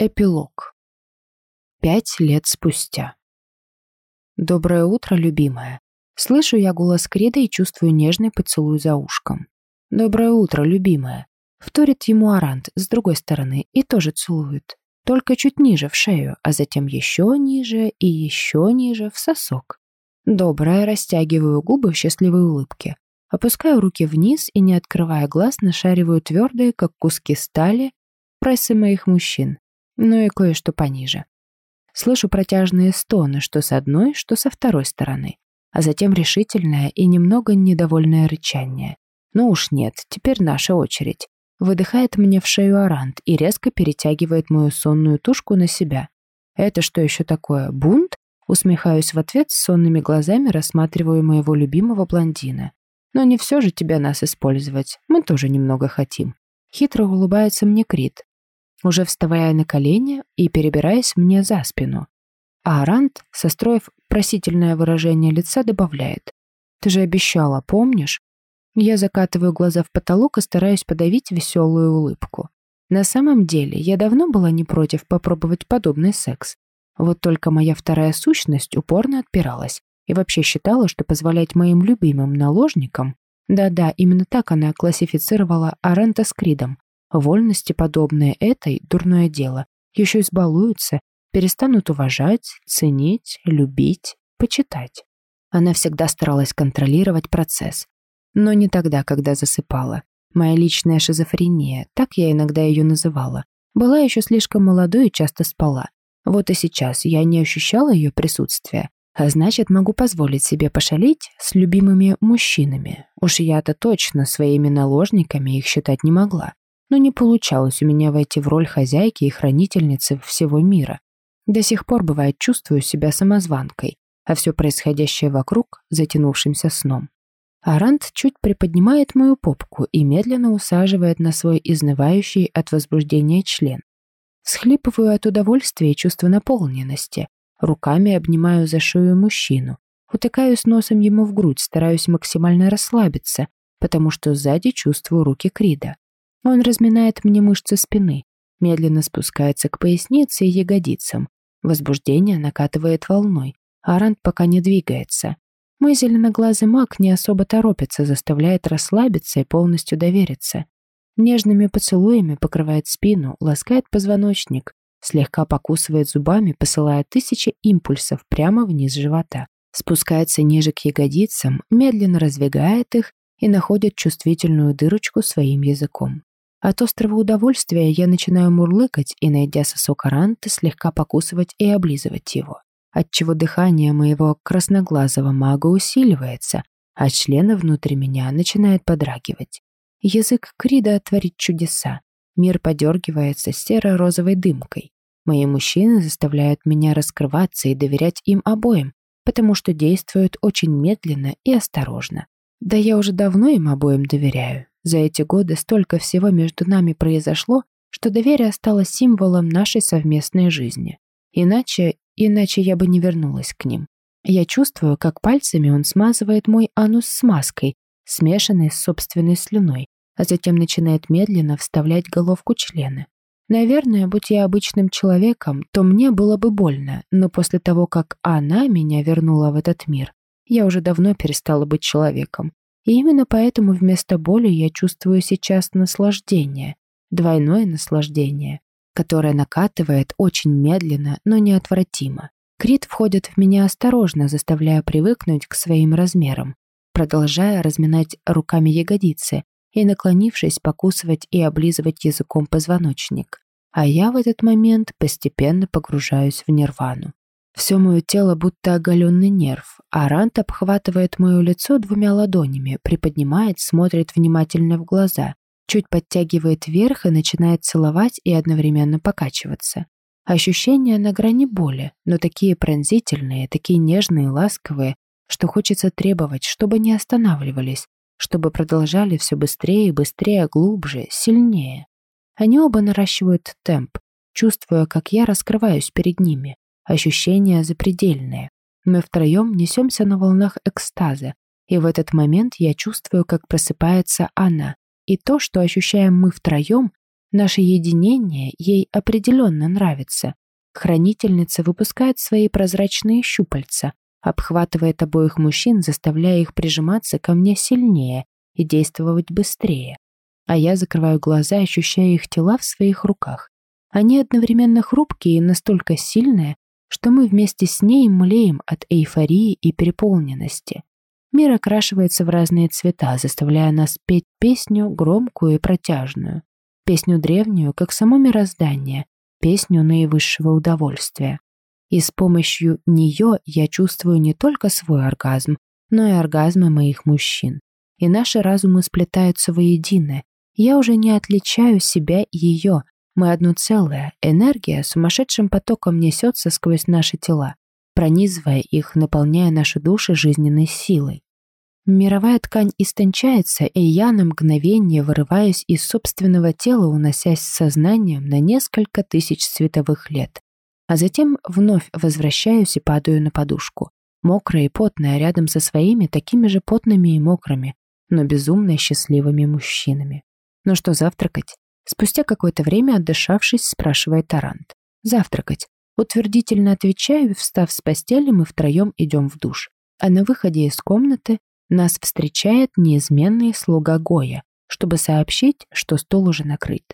Эпилог. Пять лет спустя. Доброе утро, любимая. Слышу я голос Крида и чувствую нежный поцелуй за ушком. Доброе утро, любимая. Вторит ему Арант с другой стороны и тоже целует. Только чуть ниже в шею, а затем еще ниже и еще ниже в сосок. Доброе, растягиваю губы в счастливой улыбке. Опускаю руки вниз и, не открывая глаз, нашариваю твердые, как куски стали, прессы моих мужчин ну и кое-что пониже. Слышу протяжные стоны, что с одной, что со второй стороны, а затем решительное и немного недовольное рычание. Ну уж нет, теперь наша очередь. Выдыхает мне в шею Арант и резко перетягивает мою сонную тушку на себя. Это что еще такое, бунт? Усмехаюсь в ответ с сонными глазами, рассматриваю моего любимого блондина. Но не все же тебя нас использовать, мы тоже немного хотим. Хитро улыбается мне Крит, уже вставая на колени и перебираясь мне за спину. А Арант, состроив просительное выражение лица, добавляет. «Ты же обещала, помнишь?» Я закатываю глаза в потолок и стараюсь подавить веселую улыбку. На самом деле, я давно была не против попробовать подобный секс. Вот только моя вторая сущность упорно отпиралась и вообще считала, что позволять моим любимым наложникам да-да, именно так она классифицировала Аранта с Кридом, Вольности, подобные этой, дурное дело, еще избалуются, перестанут уважать, ценить, любить, почитать. Она всегда старалась контролировать процесс. Но не тогда, когда засыпала. Моя личная шизофрения, так я иногда ее называла, была еще слишком молодой и часто спала. Вот и сейчас я не ощущала ее присутствия, а значит, могу позволить себе пошалить с любимыми мужчинами. Уж я-то точно своими наложниками их считать не могла но не получалось у меня войти в роль хозяйки и хранительницы всего мира. До сих пор, бывает, чувствую себя самозванкой, а все происходящее вокруг — затянувшимся сном. Арант чуть приподнимает мою попку и медленно усаживает на свой изнывающий от возбуждения член. Схлипываю от удовольствия и чувства наполненности, руками обнимаю за шею мужчину, утыкаюсь носом ему в грудь, стараюсь максимально расслабиться, потому что сзади чувствую руки Крида. Он разминает мне мышцы спины, медленно спускается к пояснице и ягодицам. Возбуждение накатывает волной, а Ранд пока не двигается. Мой зеленоглазый маг не особо торопится, заставляет расслабиться и полностью довериться. Нежными поцелуями покрывает спину, ласкает позвоночник, слегка покусывает зубами, посылая тысячи импульсов прямо вниз живота. Спускается ниже к ягодицам, медленно раздвигает их и находит чувствительную дырочку своим языком. От острого удовольствия я начинаю мурлыкать и, найдя сосок аранты, слегка покусывать и облизывать его, отчего дыхание моего красноглазого мага усиливается, а члены внутри меня начинают подрагивать. Язык Крида творит чудеса. Мир подергивается серо-розовой дымкой. Мои мужчины заставляют меня раскрываться и доверять им обоим, потому что действуют очень медленно и осторожно. Да я уже давно им обоим доверяю. За эти годы столько всего между нами произошло, что доверие стало символом нашей совместной жизни. Иначе, иначе я бы не вернулась к ним. Я чувствую, как пальцами он смазывает мой анус смазкой, смешанной с собственной слюной, а затем начинает медленно вставлять головку члена. Наверное, будь я обычным человеком, то мне было бы больно, но после того, как она меня вернула в этот мир, я уже давно перестала быть человеком. И именно поэтому вместо боли я чувствую сейчас наслаждение, двойное наслаждение, которое накатывает очень медленно, но неотвратимо. Крит входит в меня осторожно, заставляя привыкнуть к своим размерам, продолжая разминать руками ягодицы и, наклонившись, покусывать и облизывать языком позвоночник. А я в этот момент постепенно погружаюсь в нирвану. Все мое тело будто оголенный нерв, а Рант обхватывает мое лицо двумя ладонями, приподнимает, смотрит внимательно в глаза, чуть подтягивает вверх и начинает целовать и одновременно покачиваться. Ощущения на грани боли, но такие пронзительные, такие нежные ласковые, что хочется требовать, чтобы не останавливались, чтобы продолжали все быстрее и быстрее, глубже, сильнее. Они оба наращивают темп, чувствуя, как я раскрываюсь перед ними, ощущения запредельные. Мы втроем несемся на волнах экстаза, и в этот момент я чувствую, как просыпается она. И то, что ощущаем мы втроем, Наше единение ей определенно нравится. Хранительница выпускает свои прозрачные щупальца, обхватывает обоих мужчин, заставляя их прижиматься ко мне сильнее и действовать быстрее. А я закрываю глаза, ощущая их тела в своих руках. Они одновременно хрупкие и настолько сильные, что мы вместе с ней млеем от эйфории и переполненности. Мир окрашивается в разные цвета, заставляя нас петь песню громкую и протяжную. Песню древнюю, как само мироздание, песню наивысшего удовольствия. И с помощью нее я чувствую не только свой оргазм, но и оргазмы моих мужчин. И наши разумы сплетаются воедино. Я уже не отличаю себя и ее. Мы одно целое. Энергия сумасшедшим потоком несется сквозь наши тела пронизывая их, наполняя наши души жизненной силой. Мировая ткань истончается, и я на мгновение вырываюсь из собственного тела, уносясь сознанием на несколько тысяч световых лет. А затем вновь возвращаюсь и падаю на подушку. Мокрая и потная, рядом со своими такими же потными и мокрыми, но безумно счастливыми мужчинами. «Ну что, завтракать?» Спустя какое-то время, отдышавшись, спрашивает Тарант. «Завтракать. Утвердительно отвечаю, встав с постели, мы втроем идем в душ. А на выходе из комнаты нас встречает неизменный слуга Гоя, чтобы сообщить, что стол уже накрыт.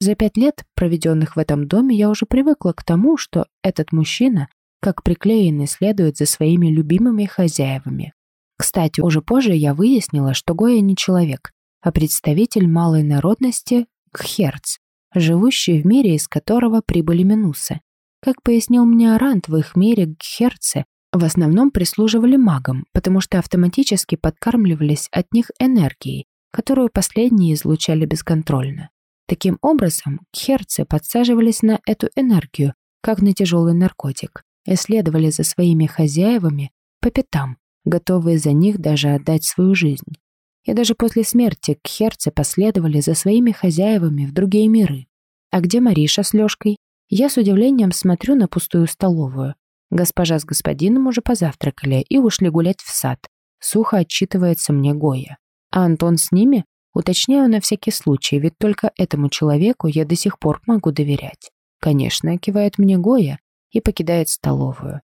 За пять лет, проведенных в этом доме, я уже привыкла к тому, что этот мужчина, как приклеенный, следует за своими любимыми хозяевами. Кстати, уже позже я выяснила, что Гоя не человек, а представитель малой народности Кхерц, живущий в мире, из которого прибыли минусы. Как пояснил мне Арант, в их мире гхерцы в основном прислуживали магам, потому что автоматически подкармливались от них энергией, которую последние излучали бесконтрольно. Таким образом, гхерцы подсаживались на эту энергию, как на тяжелый наркотик, и следовали за своими хозяевами по пятам, готовые за них даже отдать свою жизнь. И даже после смерти кхерцы последовали за своими хозяевами в другие миры. А где Мариша с Лёшкой? Я с удивлением смотрю на пустую столовую. Госпожа с господином уже позавтракали и ушли гулять в сад. Сухо отчитывается мне Гоя. А Антон с ними? Уточняю на всякий случай, ведь только этому человеку я до сих пор могу доверять. Конечно, кивает мне Гоя и покидает столовую.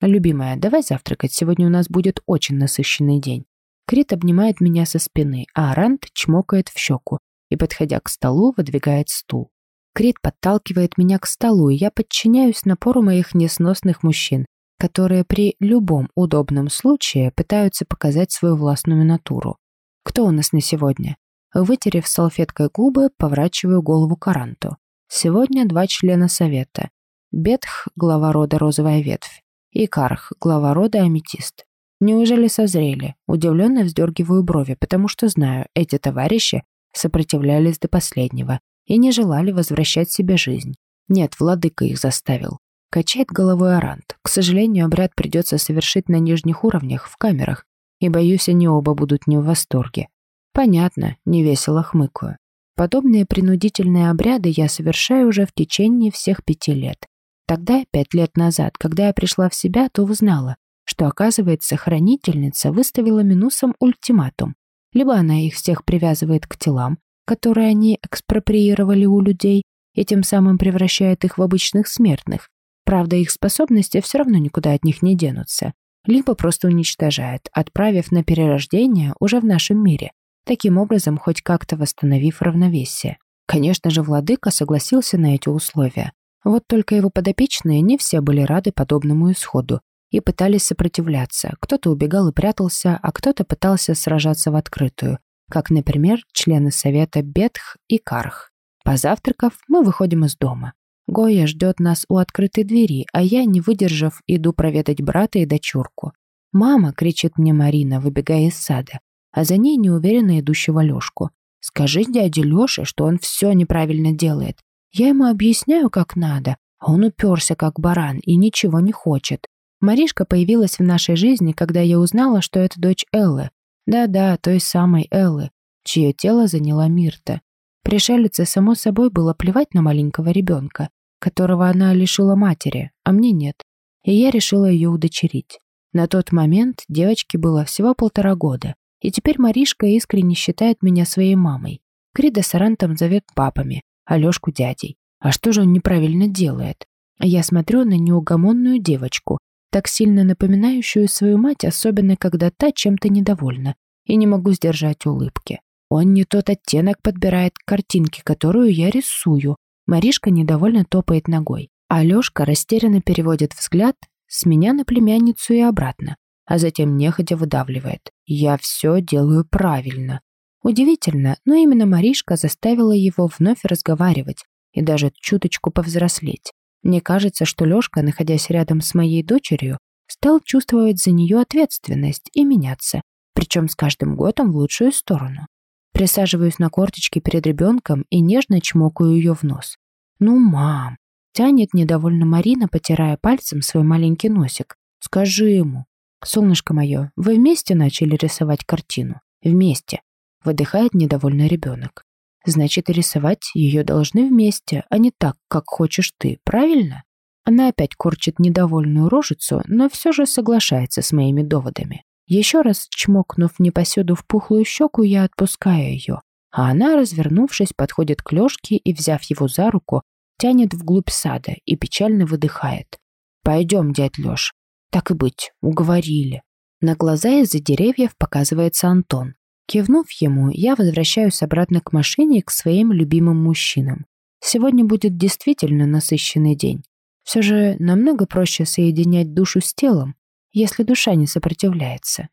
«Любимая, давай завтракать, сегодня у нас будет очень насыщенный день». Крит обнимает меня со спины, а Арант чмокает в щеку и, подходя к столу, выдвигает стул. Крит подталкивает меня к столу, и я подчиняюсь напору моих несносных мужчин, которые при любом удобном случае пытаются показать свою властную натуру. Кто у нас на сегодня? Вытерев салфеткой губы, поворачиваю голову Каранту. Сегодня два члена совета. Бетх, глава рода Розовая Ветвь, и Карх, глава рода Аметист. Неужели созрели? Удивленно вздергиваю брови, потому что знаю, эти товарищи сопротивлялись до последнего и не желали возвращать себе жизнь. Нет, владыка их заставил. Качает головой Арант. К сожалению, обряд придется совершить на нижних уровнях, в камерах, и, боюсь, они оба будут не в восторге. Понятно, невесело хмыкаю. Подобные принудительные обряды я совершаю уже в течение всех пяти лет. Тогда, пять лет назад, когда я пришла в себя, то узнала, что, оказывается, хранительница выставила минусом ультиматум. Либо она их всех привязывает к телам, которые они экспроприировали у людей, и тем самым превращает их в обычных смертных. Правда, их способности все равно никуда от них не денутся. Либо просто уничтожает, отправив на перерождение уже в нашем мире, таким образом хоть как-то восстановив равновесие. Конечно же, владыка согласился на эти условия. Вот только его подопечные не все были рады подобному исходу и пытались сопротивляться. Кто-то убегал и прятался, а кто-то пытался сражаться в открытую, как, например, члены совета Бетх и Карх. Позавтракав, мы выходим из дома. Гоя ждет нас у открытой двери, а я, не выдержав, иду проведать брата и дочурку. «Мама!» — кричит мне Марина, выбегая из сада, а за ней неуверенно идущего Лёшку. «Скажи дяде Лёше, что он все неправильно делает. Я ему объясняю, как надо, а он уперся, как баран, и ничего не хочет. Маришка появилась в нашей жизни, когда я узнала, что это дочь Эллы, да-да, той самой Эллы, чье тело заняла Мирта. Пришелице, само собой, было плевать на маленького ребенка, которого она лишила матери, а мне нет. И я решила ее удочерить. На тот момент девочке было всего полтора года, и теперь Маришка искренне считает меня своей мамой. Крида с Арантом зовет папами, Алешку дядей. А что же он неправильно делает? Я смотрю на неугомонную девочку, так сильно напоминающую свою мать, особенно когда та чем-то недовольна, и не могу сдержать улыбки. Он не тот оттенок подбирает к картинке, которую я рисую. Маришка недовольно топает ногой. Алешка растерянно переводит взгляд с меня на племянницу и обратно, а затем нехотя выдавливает. «Я все делаю правильно». Удивительно, но именно Маришка заставила его вновь разговаривать и даже чуточку повзрослеть. Мне кажется, что Лёшка, находясь рядом с моей дочерью, стал чувствовать за нее ответственность и меняться, причем с каждым годом в лучшую сторону. Присаживаюсь на корточки перед ребенком и нежно чмокаю ее в нос. «Ну, мам!» Тянет недовольно Марина, потирая пальцем свой маленький носик. «Скажи ему». «Солнышко мое, вы вместе начали рисовать картину?» «Вместе», — выдыхает недовольный ребенок. Значит, рисовать ее должны вместе, а не так, как хочешь ты, правильно? Она опять корчит недовольную рожицу, но все же соглашается с моими доводами. Еще раз чмокнув непоседу в пухлую щеку, я отпускаю ее, а она, развернувшись, подходит к Лешке и, взяв его за руку, тянет вглубь сада и печально выдыхает. «Пойдем, дядь Леш. Так и быть, уговорили». На глаза из-за деревьев показывается Антон. Кивнув ему, я возвращаюсь обратно к машине и к своим любимым мужчинам. Сегодня будет действительно насыщенный день. Все же намного проще соединять душу с телом, если душа не сопротивляется.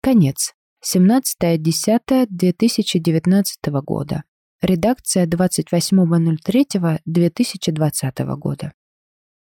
Конец. 17.10.2019 года. Редакция 28.03.2020 года.